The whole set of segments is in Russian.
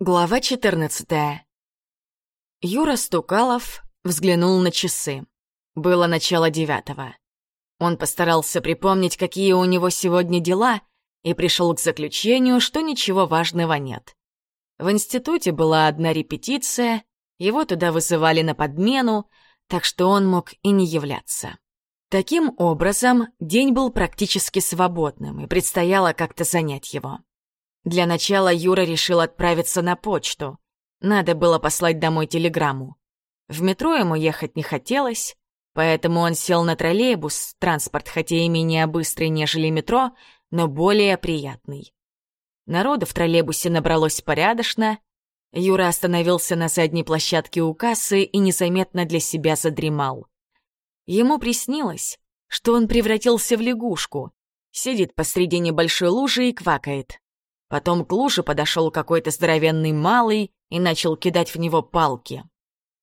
Глава 14. Юра Стукалов взглянул на часы. Было начало девятого. Он постарался припомнить, какие у него сегодня дела, и пришел к заключению, что ничего важного нет. В институте была одна репетиция, его туда вызывали на подмену, так что он мог и не являться. Таким образом, день был практически свободным, и предстояло как-то занять его. Для начала Юра решил отправиться на почту. Надо было послать домой телеграмму. В метро ему ехать не хотелось, поэтому он сел на троллейбус, транспорт хотя и менее быстрый, нежели метро, но более приятный. Народу в троллейбусе набралось порядочно. Юра остановился на задней площадке у кассы и незаметно для себя задремал. Ему приснилось, что он превратился в лягушку, сидит посреди небольшой лужи и квакает. Потом к луже подошел какой-то здоровенный малый и начал кидать в него палки.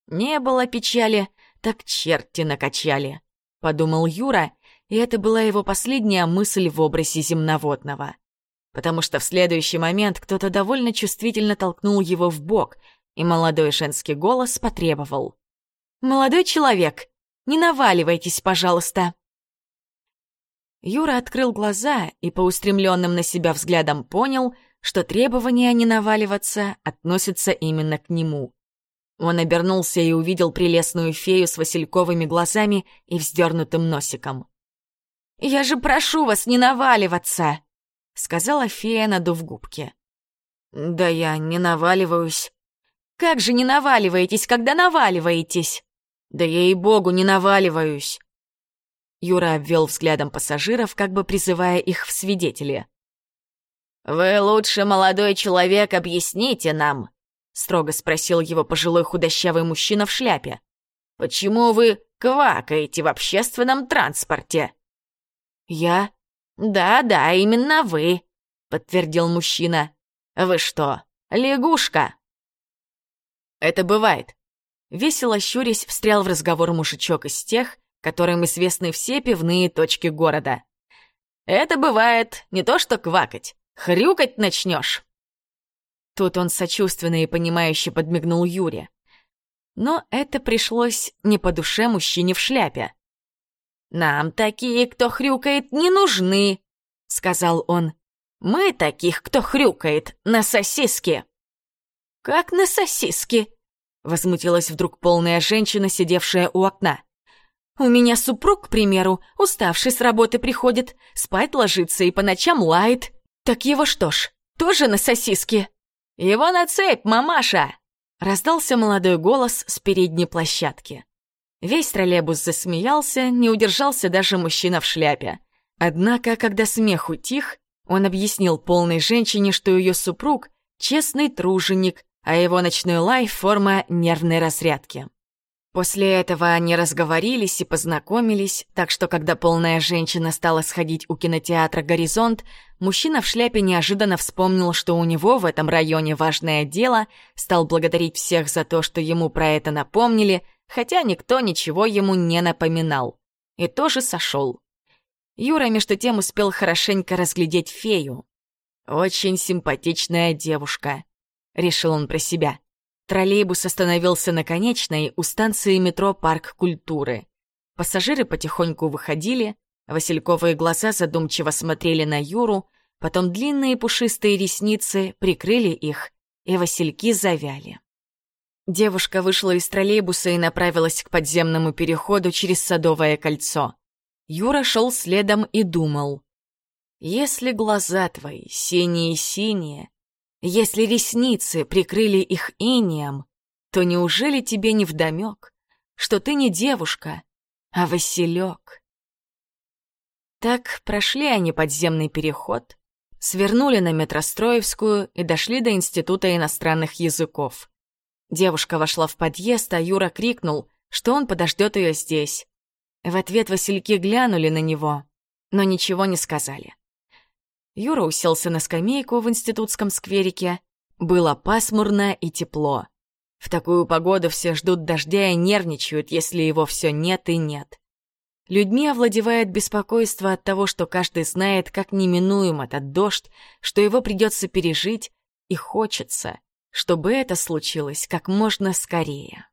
Не было печали, так черти накачали, подумал Юра, и это была его последняя мысль в образе земноводного. Потому что в следующий момент кто-то довольно чувствительно толкнул его в бок, и молодой женский голос потребовал. «Молодой человек, не наваливайтесь, пожалуйста!» Юра открыл глаза и по устремленным на себя взглядам понял, что требования не наваливаться относятся именно к нему. Он обернулся и увидел прелестную фею с васильковыми глазами и вздернутым носиком. «Я же прошу вас не наваливаться!» — сказала фея, надув губки. «Да я не наваливаюсь». «Как же не наваливаетесь, когда наваливаетесь?» «Да я и богу не наваливаюсь». Юра обвел взглядом пассажиров, как бы призывая их в свидетели. «Вы лучше, молодой человек, объясните нам», — строго спросил его пожилой худощавый мужчина в шляпе. «Почему вы квакаете в общественном транспорте?» «Я?» «Да-да, именно вы», — подтвердил мужчина. «Вы что, лягушка?» «Это бывает». Весело щурясь встрял в разговор мужичок из тех, которым известны все пивные точки города. «Это бывает не то что квакать, хрюкать начнешь!» Тут он сочувственно и понимающе подмигнул Юре. Но это пришлось не по душе мужчине в шляпе. «Нам такие, кто хрюкает, не нужны», — сказал он. «Мы таких, кто хрюкает, на сосиски». «Как на сосиски?» — возмутилась вдруг полная женщина, сидевшая у окна. У меня супруг, к примеру, уставший с работы приходит, спать ложится и по ночам лает. Так его что ж, тоже на сосиски? Его на цепь, мамаша!» Раздался молодой голос с передней площадки. Весь троллейбус засмеялся, не удержался даже мужчина в шляпе. Однако, когда смех утих, он объяснил полной женщине, что ее супруг — честный труженик, а его ночной лай — форма нервной разрядки. После этого они разговорились и познакомились, так что когда полная женщина стала сходить у кинотеатра «Горизонт», мужчина в шляпе неожиданно вспомнил, что у него в этом районе важное дело, стал благодарить всех за то, что ему про это напомнили, хотя никто ничего ему не напоминал. И тоже сошел. Юра между тем успел хорошенько разглядеть фею. «Очень симпатичная девушка», — решил он про себя. Троллейбус остановился на конечной у станции метро «Парк культуры». Пассажиры потихоньку выходили, васильковые глаза задумчиво смотрели на Юру, потом длинные пушистые ресницы прикрыли их, и васильки завяли. Девушка вышла из троллейбуса и направилась к подземному переходу через Садовое кольцо. Юра шел следом и думал. «Если глаза твои синие-синие, если ресницы прикрыли их инием, то неужели тебе не вдомек, что ты не девушка, а Василек? Так прошли они подземный переход, свернули на Метростроевскую и дошли до Института иностранных языков. Девушка вошла в подъезд, а Юра крикнул, что он подождет ее здесь. В ответ Васильки глянули на него, но ничего не сказали. Юра уселся на скамейку в институтском скверике. Было пасмурно и тепло. В такую погоду все ждут дождя и нервничают, если его все нет и нет. Людьми овладевает беспокойство от того, что каждый знает, как неминуем этот дождь, что его придется пережить, и хочется, чтобы это случилось как можно скорее.